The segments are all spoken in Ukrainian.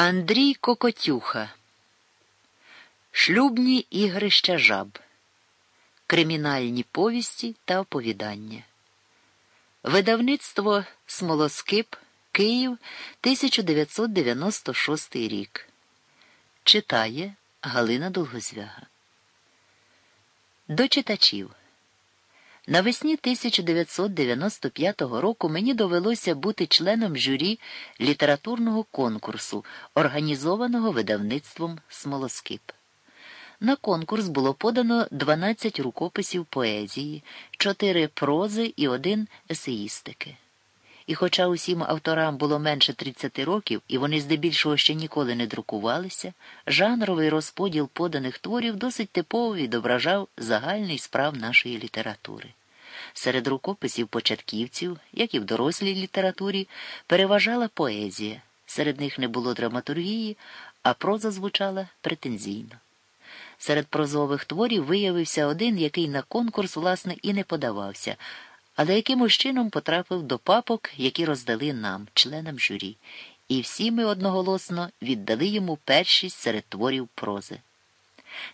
Андрій Кокотюха. Шлюбні ігрища жаб. Кримінальні повісті та оповідання. Видавництво Смолоскип Київ 1996 рік. Читає Галина Долгозвяга. До читачів. Навесні 1995 року мені довелося бути членом журі літературного конкурсу, організованого видавництвом Смолоскип. На конкурс було подано 12 рукописів поезії, 4 прози і один есеїстики. І хоча усім авторам було менше 30 років, і вони здебільшого ще ніколи не друкувалися, жанровий розподіл поданих творів досить типово відображав загальний справ нашої літератури. Серед рукописів початківців, як і в дорослій літературі, переважала поезія. Серед них не було драматургії, а проза звучала претензійно. Серед прозових творів виявився один, який на конкурс, власне, і не подавався, але якимось чином потрапив до папок, які роздали нам, членам журі, і всі ми одноголосно віддали йому першість серед творів прози.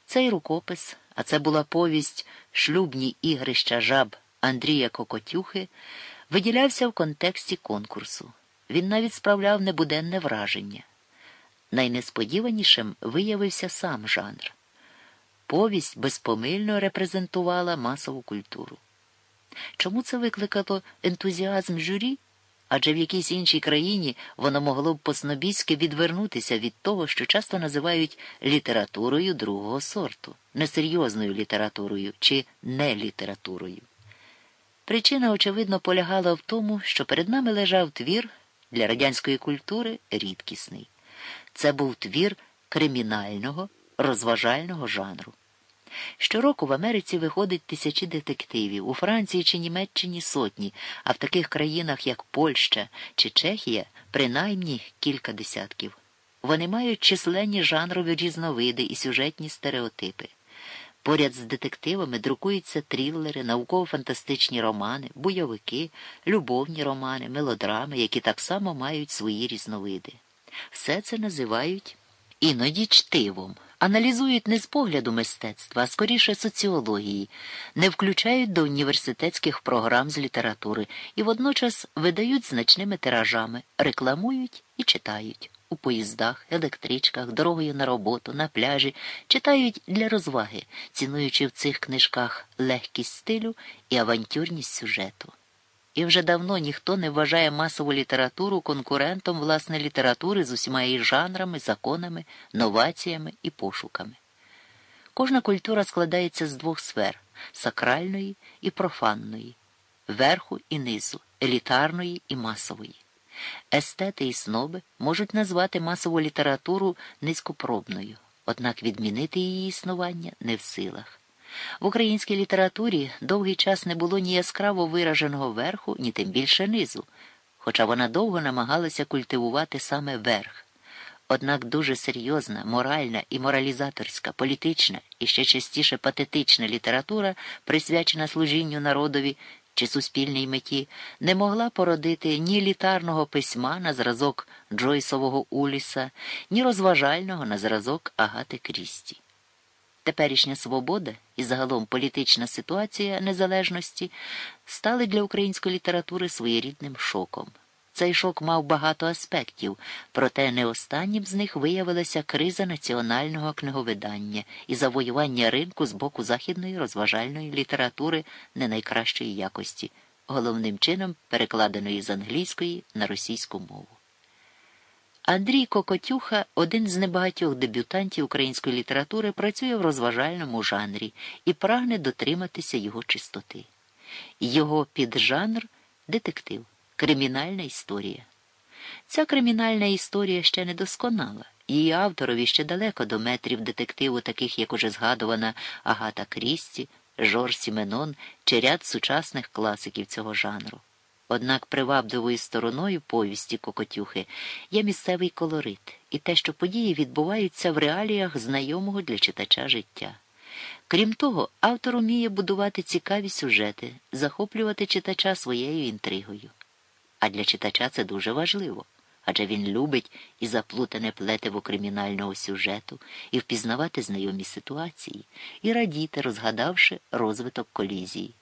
Цей рукопис, а це була повість Шлюбні ігрища жаб Андрія Кокотюхи, виділявся в контексті конкурсу. Він навіть справляв небуденне враження. Найнесподіванішим виявився сам жанр. Повість безпомильно репрезентувала масову культуру. Чому це викликало ентузіазм журі? Адже в якійсь іншій країні воно могло б по-снобійськи відвернутися від того, що часто називають літературою другого сорту, несерйозною літературою чи нелітературою. Причина, очевидно, полягала в тому, що перед нами лежав твір для радянської культури рідкісний. Це був твір кримінального, розважального жанру. Щороку в Америці виходить тисячі детективів, у Франції чи Німеччині сотні, а в таких країнах, як Польща чи Чехія, принаймні кілька десятків. Вони мають численні жанрові різновиди і сюжетні стереотипи. Поряд з детективами друкуються трилери, науково-фантастичні романи, бойовики, любовні романи, мелодрами, які так само мають свої різновиди. Все це називають іноді чтивом, аналізують не з погляду мистецтва, а скоріше соціології, не включають до університетських програм з літератури і водночас видають значними тиражами, рекламують і читають. У поїздах, електричках, дорогою на роботу, на пляжі читають для розваги, цінуючи в цих книжках легкість стилю і авантюрність сюжету. І вже давно ніхто не вважає масову літературу конкурентом власне літератури з усіма її жанрами, законами, новаціями і пошуками. Кожна культура складається з двох сфер сакральної і профанної, верху і низу, елітарної і масової. Естети і сноби можуть назвати масову літературу низькопробною, однак відмінити її існування не в силах. В українській літературі довгий час не було ні яскраво вираженого верху, ні тим більше низу, хоча вона довго намагалася культивувати саме верх. Однак дуже серйозна, моральна і моралізаторська, політична і ще частіше патетична література, присвячена служінню народові чи суспільній меті, не могла породити ні літарного письма на зразок Джойсового Уліса, ні розважального на зразок Агати Крісті. Теперішня свобода і загалом політична ситуація незалежності стали для української літератури своєрідним шоком. Цей шок мав багато аспектів, проте не останнім з них виявилася криза національного книговидання і завоювання ринку з боку західної розважальної літератури не найкращої якості, головним чином перекладеної з англійської на російську мову. Андрій Кокотюха, один з небагатьох дебютантів української літератури, працює в розважальному жанрі і прагне дотриматися його чистоти. Його піджанр детектив, кримінальна історія. Ця кримінальна історія ще не досконала. Її авторові ще далеко до метрів детективу, таких як уже згадувана Агата Крісті, Жор Сіменон чи ряд сучасних класиків цього жанру. Однак привабливою стороною повісті Кокотюхи є місцевий колорит і те, що події відбуваються в реаліях знайомого для читача життя. Крім того, автор уміє будувати цікаві сюжети, захоплювати читача своєю інтригою. А для читача це дуже важливо. адже він любить і заплутане плетиво кримінального сюжету, і впізнавати знайомі ситуації, і радіти, розгадавши розвиток колізії.